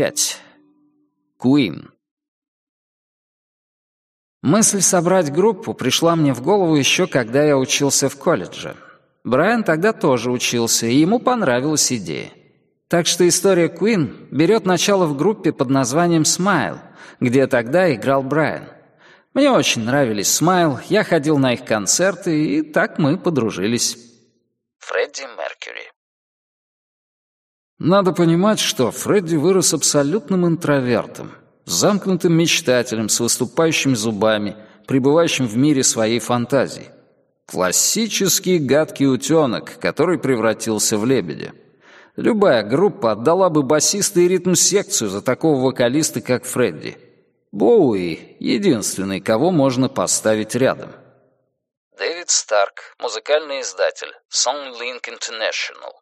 пять. Queen. Мысль собрать группу пришла мне в голову еще когда я учился в колледже. Брайан тогда тоже учился, и ему понравилась идея. Так что история Queen берет начало в группе под названием «Smile», где тогда играл Брайан. Мне очень нравились Smile, я ходил на их концерты, и так мы подружились. Фредди Меркьюри Надо понимать, что Фредди вырос абсолютным интровертом, замкнутым мечтателем с выступающими зубами, пребывающим в мире своей фантазии. Классический гадкий утенок, который превратился в лебедя. Любая группа отдала бы басиста и ритм-секцию за такого вокалиста, как Фредди. Боуи — единственный, кого можно поставить рядом. Дэвид Старк, музыкальный издатель, Songlink International.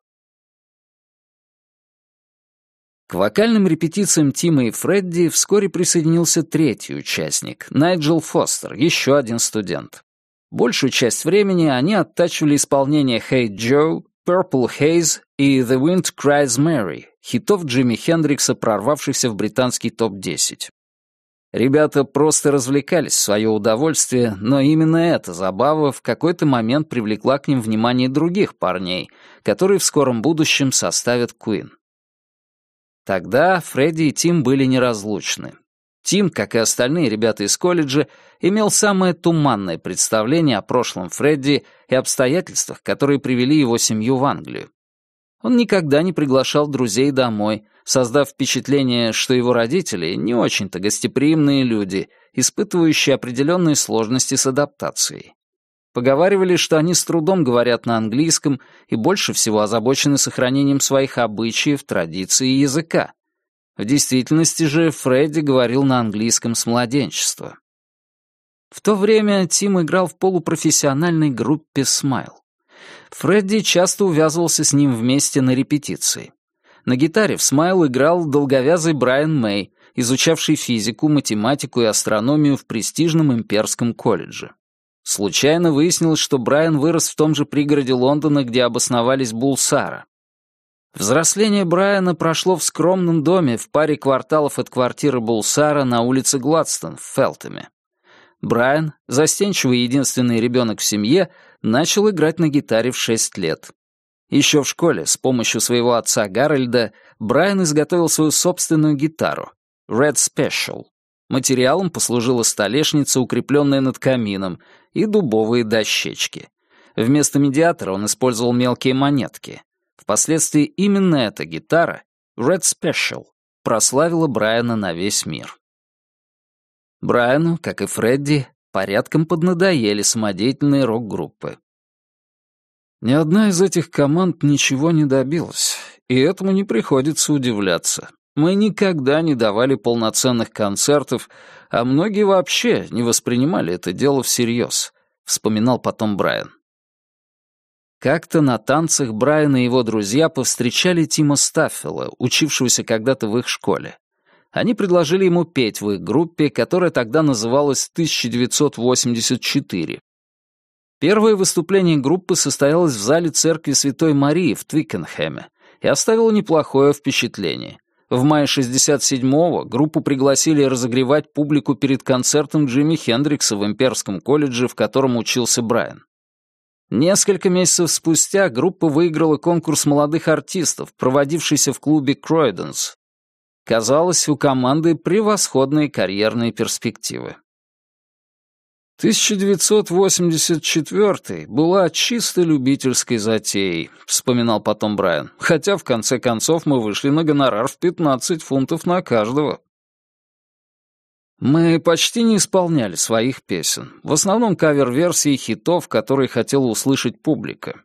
К вокальным репетициям Тима и Фредди вскоре присоединился третий участник, Найджел Фостер, еще один студент. Большую часть времени они оттачивали исполнение «Hey Joe», Purple Haze и The Wind Cries Mary, хитов Джимми Хендрикса, прорвавшихся в британский топ-10. Ребята просто развлекались в свое удовольствие, но именно эта забава в какой-то момент привлекла к ним внимание других парней, которые в скором будущем составят Queen. Тогда Фредди и Тим были неразлучны. Тим, как и остальные ребята из колледжа, имел самое туманное представление о прошлом Фредди и обстоятельствах, которые привели его семью в Англию. Он никогда не приглашал друзей домой, создав впечатление, что его родители не очень-то гостеприимные люди, испытывающие определенные сложности с адаптацией. Поговаривали, что они с трудом говорят на английском и больше всего озабочены сохранением своих обычаев, традиций и языка. В действительности же Фредди говорил на английском с младенчества. В то время Тим играл в полупрофессиональной группе «Смайл». Фредди часто увязывался с ним вместе на репетиции. На гитаре в «Смайл» играл долговязый Брайан Мэй, изучавший физику, математику и астрономию в престижном имперском колледже. Случайно выяснилось, что Брайан вырос в том же пригороде Лондона, где обосновались Булсара. Взросление Брайана прошло в скромном доме в паре кварталов от квартиры Булсара на улице Гладстон в Фелтеме. Брайан, застенчивый единственный ребенок в семье, начал играть на гитаре в шесть лет. Еще в школе с помощью своего отца Гарольда Брайан изготовил свою собственную гитару — Red Special. Материалом послужила столешница, укрепленная над камином, и дубовые дощечки. Вместо медиатора он использовал мелкие монетки. Впоследствии именно эта гитара, Red Special, прославила Брайана на весь мир. Брайану, как и Фредди, порядком поднадоели самодеятельные рок-группы. Ни одна из этих команд ничего не добилась, и этому не приходится удивляться. Мы никогда не давали полноценных концертов, а многие вообще не воспринимали это дело всерьез, вспоминал потом Брайан. Как-то на танцах Брайан и его друзья повстречали Тима Стаффела, учившегося когда-то в их школе. Они предложили ему петь в их группе, которая тогда называлась 1984. Первое выступление группы состоялось в зале церкви Святой Марии в Твикенхэме и оставило неплохое впечатление. В мае 67-го группу пригласили разогревать публику перед концертом Джимми Хендрикса в Имперском колледже, в котором учился Брайан. Несколько месяцев спустя группа выиграла конкурс молодых артистов, проводившийся в клубе Кройденс. Казалось, у команды превосходные карьерные перспективы. 1984 была чисто любительской затеей, вспоминал потом Брайан, хотя в конце концов мы вышли на гонорар в 15 фунтов на каждого. Мы почти не исполняли своих песен, в основном кавер-версии хитов, которые хотела услышать публика.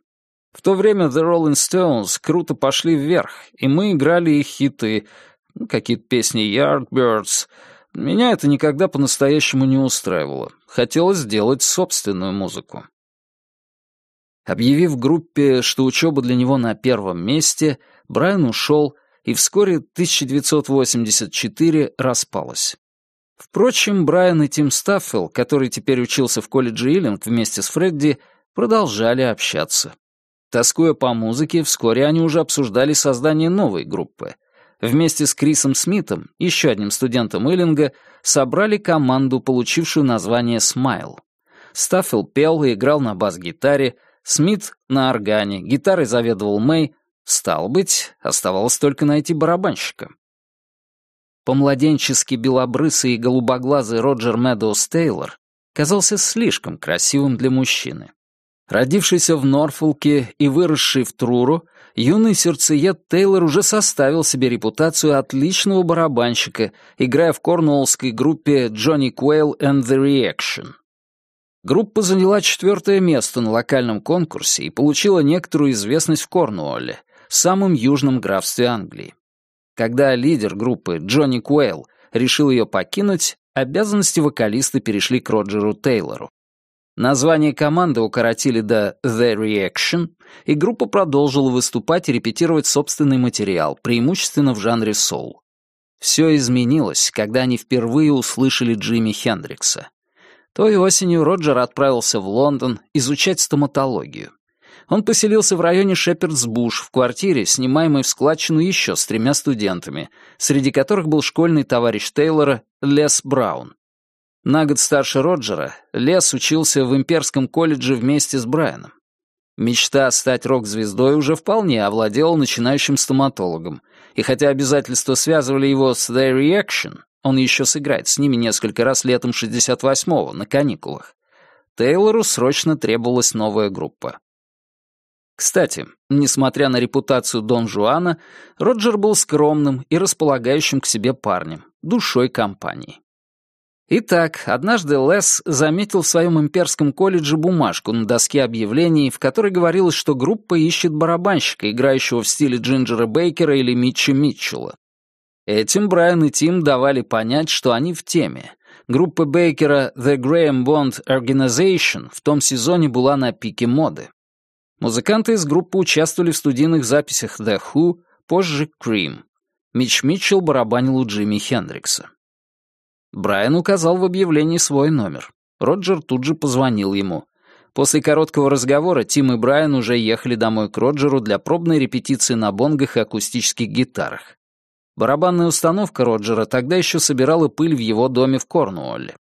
В то время The Rolling Stones круто пошли вверх, и мы играли их хиты, ну, какие-то песни Yardbirds. Меня это никогда по-настоящему не устраивало. Хотелось сделать собственную музыку. Объявив группе, что учеба для него на первом месте, Брайан ушел, и вскоре 1984 распалась. Впрочем, Брайан и Тим Стаффел, который теперь учился в колледже Иллинг вместе с Фредди, продолжали общаться. Тоскуя по музыке, вскоре они уже обсуждали создание новой группы вместе с Крисом Смитом, еще одним студентом Иллинга, собрали команду, получившую название «Смайл». Стаффел пел и играл на бас-гитаре, Смит — на органе, гитарой заведовал Мэй, стал быть, оставалось только найти барабанщика. Помладенчески белобрысый и голубоглазый Роджер Медоуз Тейлор казался слишком красивым для мужчины. Родившийся в Норфолке и выросший в Труру, юный сердцеед Тейлор уже составил себе репутацию отличного барабанщика, играя в корнуоллской группе Johnny Quail and the Reaction. Группа заняла четвертое место на локальном конкурсе и получила некоторую известность в Корнуолле, самом южном графстве Англии. Когда лидер группы Джонни Куэйл решил ее покинуть, обязанности вокалиста перешли к Роджеру Тейлору. Название команды укоротили до The Reaction, и группа продолжила выступать и репетировать собственный материал, преимущественно в жанре соул. Все изменилось, когда они впервые услышали Джимми Хендрикса. Той осенью Роджер отправился в Лондон изучать стоматологию. Он поселился в районе Шепердсбуш в квартире, снимаемой в складчину еще с тремя студентами, среди которых был школьный товарищ Тейлора Лес Браун. На год старше Роджера, Лес учился в имперском колледже вместе с Брайаном. Мечта стать рок-звездой уже вполне овладела начинающим стоматологом, и хотя обязательства связывали его с The Reaction, он еще сыграет с ними несколько раз летом 68-го, на каникулах, Тейлору срочно требовалась новая группа. Кстати, несмотря на репутацию Дон Жуана, Роджер был скромным и располагающим к себе парнем, душой компании. Итак, однажды Лес заметил в своем имперском колледже бумажку на доске объявлений, в которой говорилось, что группа ищет барабанщика, играющего в стиле Джинджера Бейкера или Митча Митчелла. Этим Брайан и Тим давали понять, что они в теме. Группа Бейкера The Graham Bond Organization в том сезоне была на пике моды. Музыканты из группы участвовали в студийных записях The Who, позже Cream. Митч Митчелл барабанил у Джимми Хендрикса. Брайан указал в объявлении свой номер. Роджер тут же позвонил ему. После короткого разговора Тим и Брайан уже ехали домой к Роджеру для пробной репетиции на бонгах и акустических гитарах. Барабанная установка Роджера тогда еще собирала пыль в его доме в Корнуолле.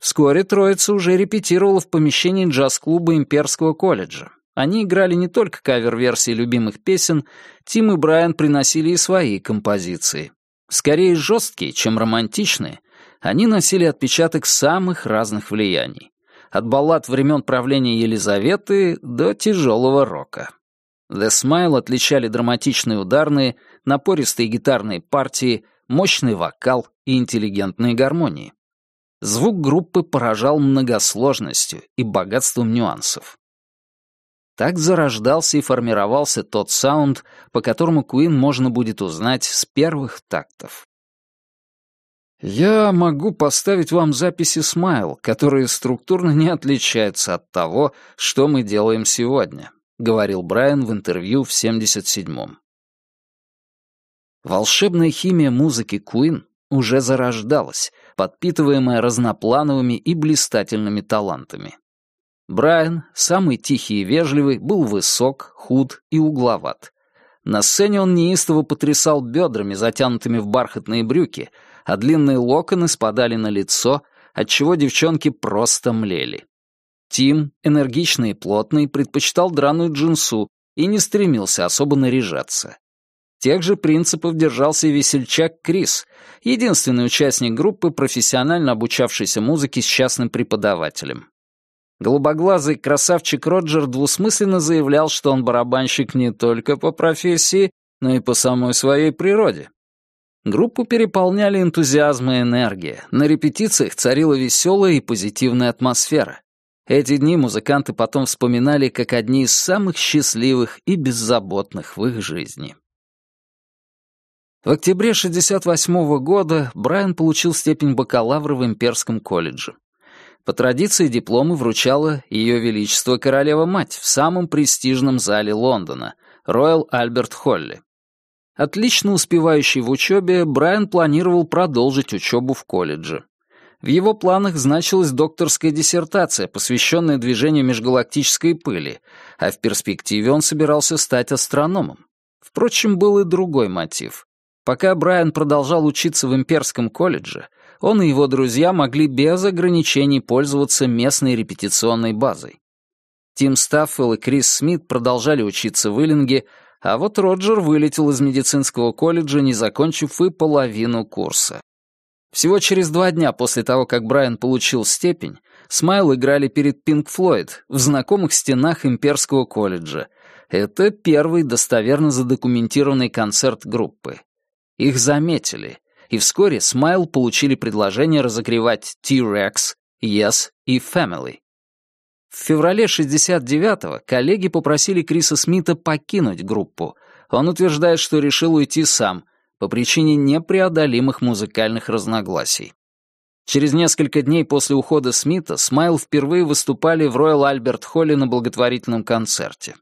Вскоре троица уже репетировала в помещении джаз-клуба Имперского колледжа. Они играли не только кавер-версии любимых песен, Тим и Брайан приносили и свои композиции. Скорее жесткие, чем романтичные, они носили отпечаток самых разных влияний. От баллад времен правления Елизаветы до тяжелого рока. The Smile отличали драматичные ударные, напористые гитарные партии, мощный вокал и интеллигентные гармонии. Звук группы поражал многосложностью и богатством нюансов. Так зарождался и формировался тот саунд, по которому Куин можно будет узнать с первых тактов. Я могу поставить вам записи Смайл, которые структурно не отличаются от того, что мы делаем сегодня, говорил Брайан в интервью в 77-м. Волшебная химия музыки Куин уже зарождалась, подпитываемая разноплановыми и блистательными талантами. Брайан, самый тихий и вежливый, был высок, худ и угловат. На сцене он неистово потрясал бедрами, затянутыми в бархатные брюки, а длинные локоны спадали на лицо, отчего девчонки просто млели. Тим, энергичный и плотный, предпочитал драную джинсу и не стремился особо наряжаться. Тех же принципов держался и весельчак Крис, единственный участник группы, профессионально обучавшийся музыке с частным преподавателем. Голубоглазый красавчик Роджер двусмысленно заявлял, что он барабанщик не только по профессии, но и по самой своей природе. Группу переполняли энтузиазм и энергия. На репетициях царила веселая и позитивная атмосфера. Эти дни музыканты потом вспоминали как одни из самых счастливых и беззаботных в их жизни. В октябре 68 -го года Брайан получил степень бакалавра в Имперском колледже. По традиции дипломы вручала Ее Величество Королева-Мать в самом престижном зале Лондона — Роyal Альберт Холли. Отлично успевающий в учебе, Брайан планировал продолжить учебу в колледже. В его планах значилась докторская диссертация, посвященная движению межгалактической пыли, а в перспективе он собирался стать астрономом. Впрочем, был и другой мотив. Пока Брайан продолжал учиться в имперском колледже, он и его друзья могли без ограничений пользоваться местной репетиционной базой. Тим Стаффел и Крис Смит продолжали учиться в Иллинге, а вот Роджер вылетел из медицинского колледжа, не закончив и половину курса. Всего через два дня после того, как Брайан получил степень, Смайл играли перед Пинк Флойд в знакомых стенах Имперского колледжа. Это первый достоверно задокументированный концерт группы. Их заметили, и вскоре Смайл получили предложение разогревать T-Rex, Yes и Family. В феврале 69-го коллеги попросили Криса Смита покинуть группу. Он утверждает, что решил уйти сам, по причине непреодолимых музыкальных разногласий. Через несколько дней после ухода Смита Smile впервые выступали в Роял Альберт Холле на благотворительном концерте.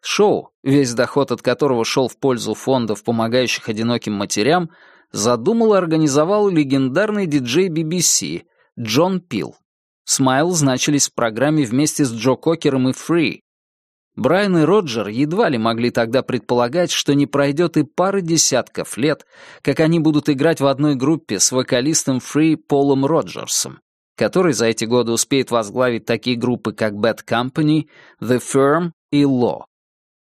Шоу, весь доход от которого шел в пользу фондов, помогающих одиноким матерям, задумал и организовал легендарный диджей BBC Джон Пил. Smile значились в программе вместе с Джо Кокером и Free. Брайан и Роджер едва ли могли тогда предполагать, что не пройдет и пары десятков лет, как они будут играть в одной группе с вокалистом Фри Полом Роджерсом, который за эти годы успеет возглавить такие группы, как Bad Company, The Firm и Law.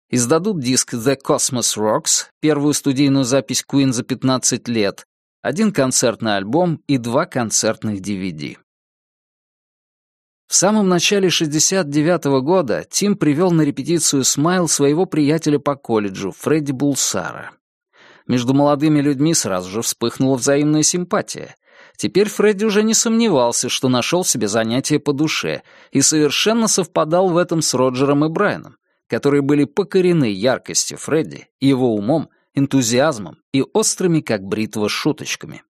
Издадут диск The Cosmos Rocks, первую студийную запись Queen за 15 лет, один концертный альбом и два концертных DVD. В самом начале 69 -го года Тим привел на репетицию «Смайл» своего приятеля по колледжу, Фредди Булсара. Между молодыми людьми сразу же вспыхнула взаимная симпатия. Теперь Фредди уже не сомневался, что нашел себе занятие по душе, и совершенно совпадал в этом с Роджером и Брайаном, которые были покорены яркостью Фредди, его умом, энтузиазмом и острыми, как бритва, шуточками.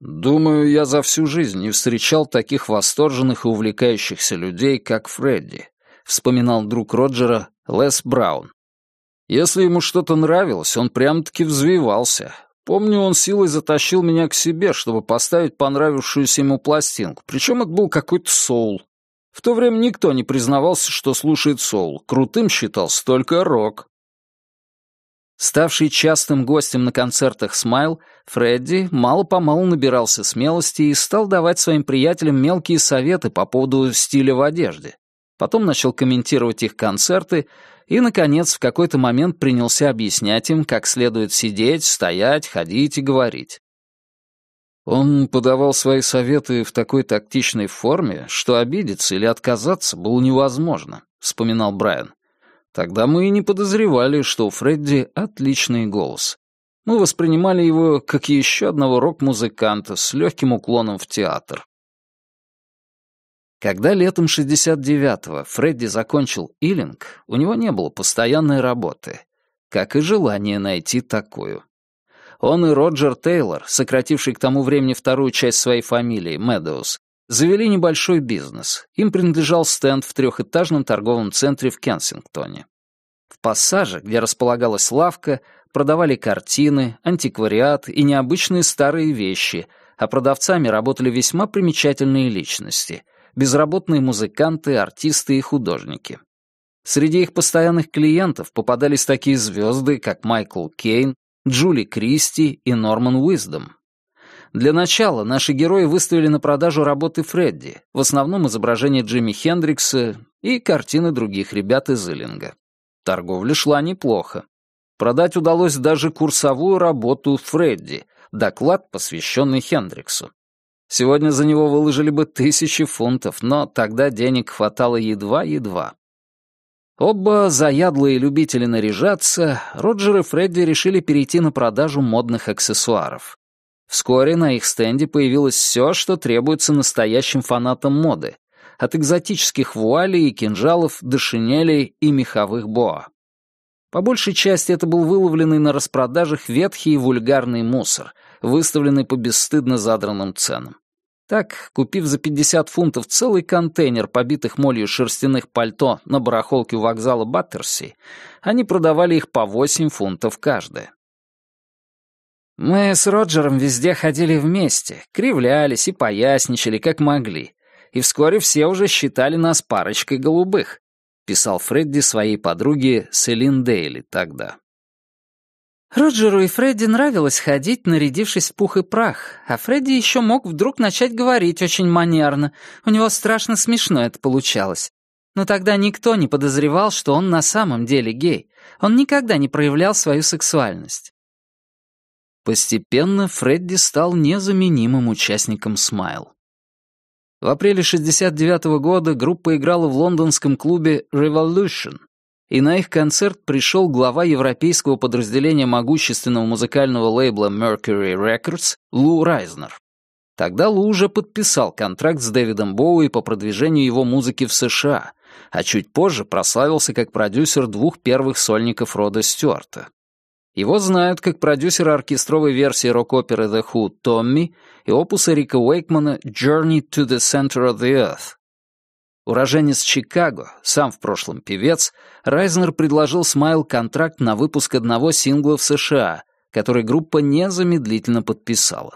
Думаю, я за всю жизнь не встречал таких восторженных и увлекающихся людей, как Фредди, вспоминал друг Роджера Лес Браун. Если ему что-то нравилось, он прям-таки взвивался. Помню, он силой затащил меня к себе, чтобы поставить понравившуюся ему пластинку, причем это был какой-то соул. В то время никто не признавался, что слушает соул. Крутым считался только рок. Ставший частым гостем на концертах «Смайл», Фредди мало-помалу набирался смелости и стал давать своим приятелям мелкие советы по поводу стиля в одежде. Потом начал комментировать их концерты и, наконец, в какой-то момент принялся объяснять им, как следует сидеть, стоять, ходить и говорить. Он подавал свои советы в такой тактичной форме, что обидеться или отказаться было невозможно, вспоминал Брайан. Тогда мы и не подозревали, что у Фредди отличный голос. Мы воспринимали его как еще одного рок-музыканта с легким уклоном в театр. Когда летом 69-го Фредди закончил Иллинг, у него не было постоянной работы, как и желания найти такую. Он и Роджер Тейлор, сокративший к тому времени вторую часть своей фамилии, Медоуз, завели небольшой бизнес. Им принадлежал стенд в трехэтажном торговом центре в Кенсингтоне. В пассаже, где располагалась лавка, продавали картины, антиквариат и необычные старые вещи, а продавцами работали весьма примечательные личности — безработные музыканты, артисты и художники. Среди их постоянных клиентов попадались такие звезды, как Майкл Кейн, Джули Кристи и Норман Уиздом. Для начала наши герои выставили на продажу работы Фредди, в основном изображения Джимми Хендрикса и картины других ребят из Иллинга. Торговля шла неплохо. Продать удалось даже курсовую работу Фредди, доклад, посвященный Хендриксу. Сегодня за него выложили бы тысячи фунтов, но тогда денег хватало едва-едва. Оба заядлые любители наряжаться, Роджер и Фредди решили перейти на продажу модных аксессуаров. Вскоре на их стенде появилось все, что требуется настоящим фанатам моды, от экзотических вуалей и кинжалов до шинелей и меховых боа. По большей части это был выловленный на распродажах ветхий и вульгарный мусор, выставленный по бесстыдно задранным ценам. Так, купив за 50 фунтов целый контейнер побитых молью шерстяных пальто на барахолке у вокзала Баттерси, они продавали их по 8 фунтов каждое. Мы с Роджером везде ходили вместе, кривлялись и поясничали, как могли. И вскоре все уже считали нас парочкой голубых, писал Фредди своей подруге Селин Дейли тогда. Роджеру и Фредди нравилось ходить, нарядившись в пух и прах, а Фредди еще мог вдруг начать говорить очень манерно. У него страшно смешно это получалось. Но тогда никто не подозревал, что он на самом деле гей. Он никогда не проявлял свою сексуальность. Постепенно Фредди стал незаменимым участником «Смайл». В апреле 69 -го года группа играла в лондонском клубе Revolution, и на их концерт пришел глава европейского подразделения могущественного музыкального лейбла Mercury Records Лу Райзнер. Тогда Лу уже подписал контракт с Дэвидом Боуи по продвижению его музыки в США, а чуть позже прославился как продюсер двух первых сольников Рода Стюарта. Его знают как продюсера оркестровой версии рок-оперы The Who «Томми» и опуса Рика Уэйкмана «Journey to the Center of the Earth», Уроженец Чикаго, сам в прошлом певец, Райзнер предложил Смайл контракт на выпуск одного сингла в США, который группа незамедлительно подписала.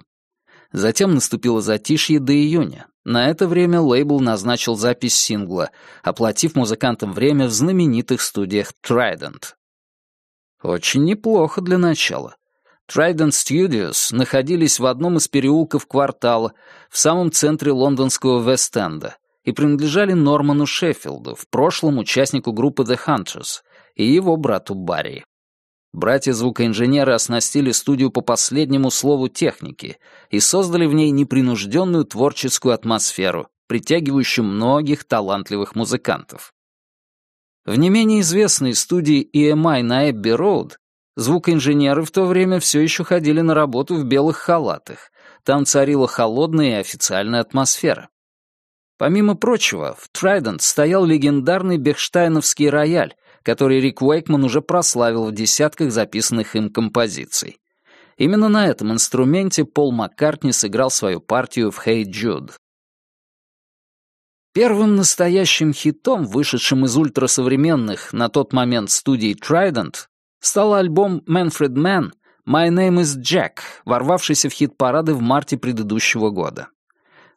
Затем наступило затишье до июня. На это время лейбл назначил запись сингла, оплатив музыкантам время в знаменитых студиях Trident. Очень неплохо для начала. Trident Studios находились в одном из переулков квартала, в самом центре лондонского Вест-Энда, и принадлежали Норману Шеффилду, в прошлом участнику группы The Hunters, и его брату Барри. Братья-звукоинженеры оснастили студию по последнему слову техники и создали в ней непринужденную творческую атмосферу, притягивающую многих талантливых музыкантов. В не менее известной студии EMI на Эбби-Роуд звукоинженеры в то время все еще ходили на работу в белых халатах. Там царила холодная и официальная атмосфера. Помимо прочего, в Trident стоял легендарный бехштайновский рояль, который Рик Уэйкман уже прославил в десятках записанных им композиций. Именно на этом инструменте Пол Маккартни сыграл свою партию в «Hey Jude». Первым настоящим хитом, вышедшим из ультрасовременных на тот момент студий Trident, стал альбом «Manfred Mann» «My Name is Jack», ворвавшийся в хит-парады в марте предыдущего года.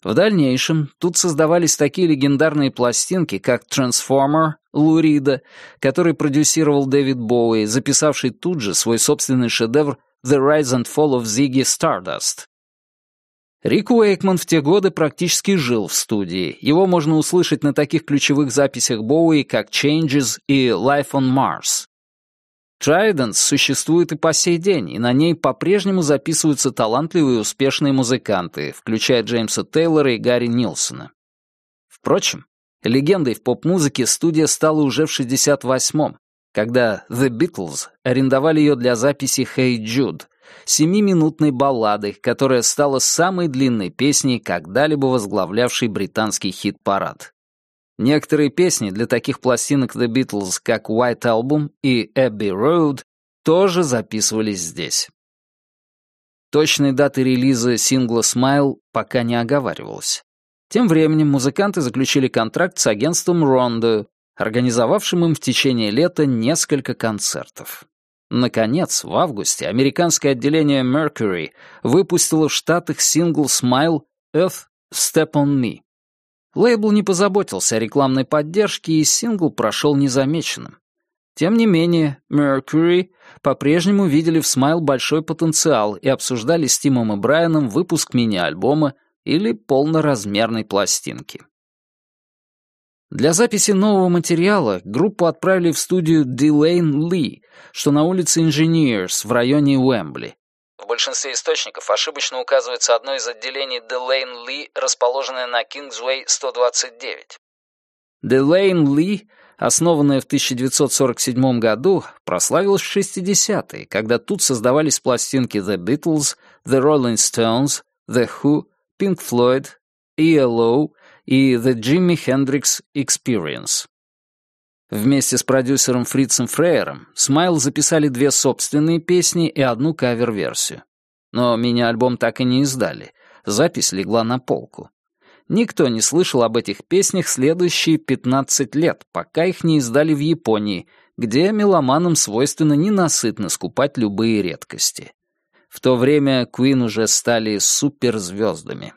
В дальнейшем тут создавались такие легендарные пластинки, как «Transformer» Лурида, который продюсировал Дэвид Боуи, записавший тут же свой собственный шедевр «The Rise and Fall of Ziggy Stardust». Рик Уэйкман в те годы практически жил в студии. Его можно услышать на таких ключевых записях Боуи, как «Changes» и «Life on Mars». Tridents существует и по сей день, и на ней по-прежнему записываются талантливые и успешные музыканты, включая Джеймса Тейлора и Гарри Нилсона. Впрочем, легендой в поп-музыке студия стала уже в 68-м, когда The Beatles арендовали ее для записи «Hey Jude», семиминутной баллады, которая стала самой длинной песней, когда-либо возглавлявшей британский хит-парад. Некоторые песни для таких пластинок The Beatles, как White Album и Abbey Road, тоже записывались здесь. Точной даты релиза сингла Smile пока не оговаривалось. Тем временем музыканты заключили контракт с агентством Rondo, организовавшим им в течение лета несколько концертов. Наконец, в августе американское отделение Mercury выпустило в Штатах сингл Smile Earth Step on Me. Лейбл не позаботился о рекламной поддержке, и сингл прошел незамеченным. Тем не менее, Mercury по-прежнему видели в Smile большой потенциал и обсуждали с Тимом и Брайаном выпуск мини-альбома или полноразмерной пластинки. Для записи нового материала группу отправили в студию Дилейн Ли, что на улице Engineers в районе Уэмбли, в большинстве источников ошибочно указывается одно из отделений Делейн Ли, расположенное на Кингсуэй 129. Делейн Ли, основанная в 1947 году, прославилась в 60-е, когда тут создавались пластинки The Beatles, The Rolling Stones, The Who, Pink Floyd, ELO и The Jimi Hendrix Experience. Вместе с продюсером Фрицем Фрейером Смайл записали две собственные песни и одну кавер-версию. Но мини-альбом так и не издали. Запись легла на полку. Никто не слышал об этих песнях следующие 15 лет, пока их не издали в Японии, где меломанам свойственно ненасытно скупать любые редкости. В то время Куин уже стали суперзвездами.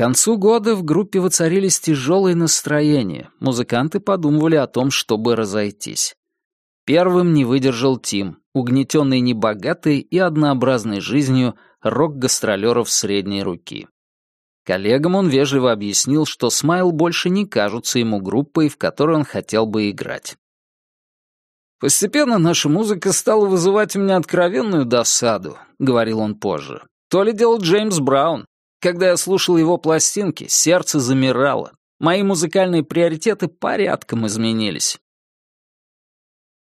Концу года в группе воцарились тяжелые настроения, музыканты подумывали о том, чтобы разойтись. Первым не выдержал Тим, угнетенный небогатой и однообразной жизнью рок-гастролеров средней руки. Коллегам он вежливо объяснил, что «Смайл» больше не кажутся ему группой, в которой он хотел бы играть. «Постепенно наша музыка стала вызывать у меня откровенную досаду», — говорил он позже. «То ли дело Джеймс Браун. Когда я слушал его пластинки, сердце замирало. Мои музыкальные приоритеты порядком изменились».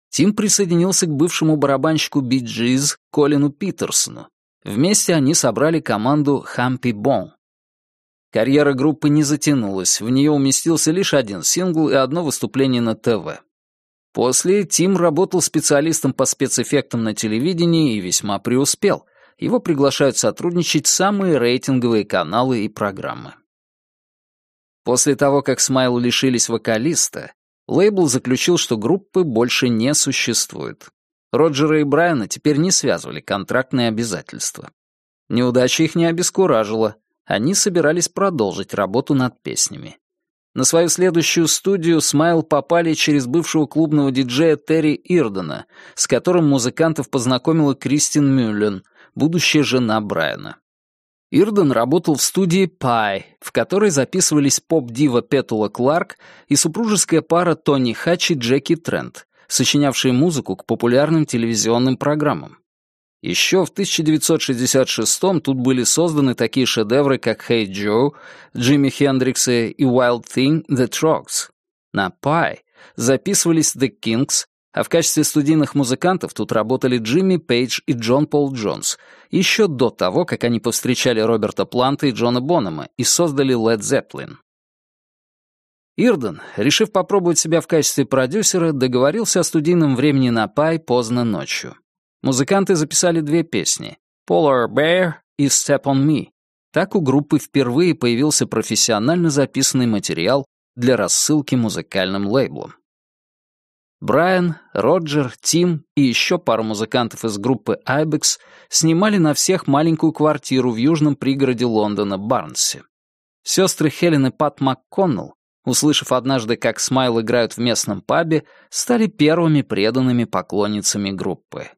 Тим присоединился к бывшему барабанщику Би Джиз Колину Питерсону. Вместе они собрали команду «Хампи Бон». Карьера группы не затянулась, в нее уместился лишь один сингл и одно выступление на ТВ. После Тим работал специалистом по спецэффектам на телевидении и весьма преуспел. Его приглашают сотрудничать самые рейтинговые каналы и программы. После того, как Смайл лишились вокалиста, лейбл заключил, что группы больше не существует. Роджера и Брайана теперь не связывали контрактные обязательства. Неудача их не обескуражила. Они собирались продолжить работу над песнями. На свою следующую студию Смайл попали через бывшего клубного диджея Терри Ирдена, с которым музыкантов познакомила Кристин Мюллен, будущая жена Брайана. Ирден работал в студии Пай, в которой записывались поп-дива Петула Кларк и супружеская пара Тони Хач и Джеки Трент, сочинявшие музыку к популярным телевизионным программам. Еще в 1966-м тут были созданы такие шедевры, как «Hey Joe», Джимми Хендрикса и «Wild Thing» The Trogs. На «Pie» записывались The Kings, а в качестве студийных музыкантов тут работали Джимми Пейдж и Джон Пол Джонс, еще до того, как они повстречали Роберта Планта и Джона Бонома и создали Led Zeppelin. Ирден, решив попробовать себя в качестве продюсера, договорился о студийном времени на Пай поздно ночью. Музыканты записали две песни «Polar Bear» и «Step on Me». Так у группы впервые появился профессионально записанный материал для рассылки музыкальным лейблом. Брайан, Роджер, Тим и еще пару музыкантов из группы Ibex снимали на всех маленькую квартиру в южном пригороде Лондона, Барнсе. Сестры Хелен и Пат МакКоннелл, услышав однажды, как Смайл играют в местном пабе, стали первыми преданными поклонницами группы.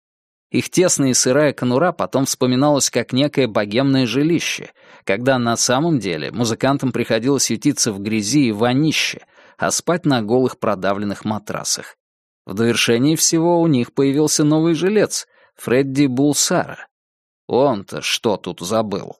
Их тесная и сырая конура потом вспоминалась как некое богемное жилище, когда на самом деле музыкантам приходилось ютиться в грязи и вонище, а спать на голых продавленных матрасах. В довершении всего у них появился новый жилец — Фредди Булсара. Он-то что тут забыл?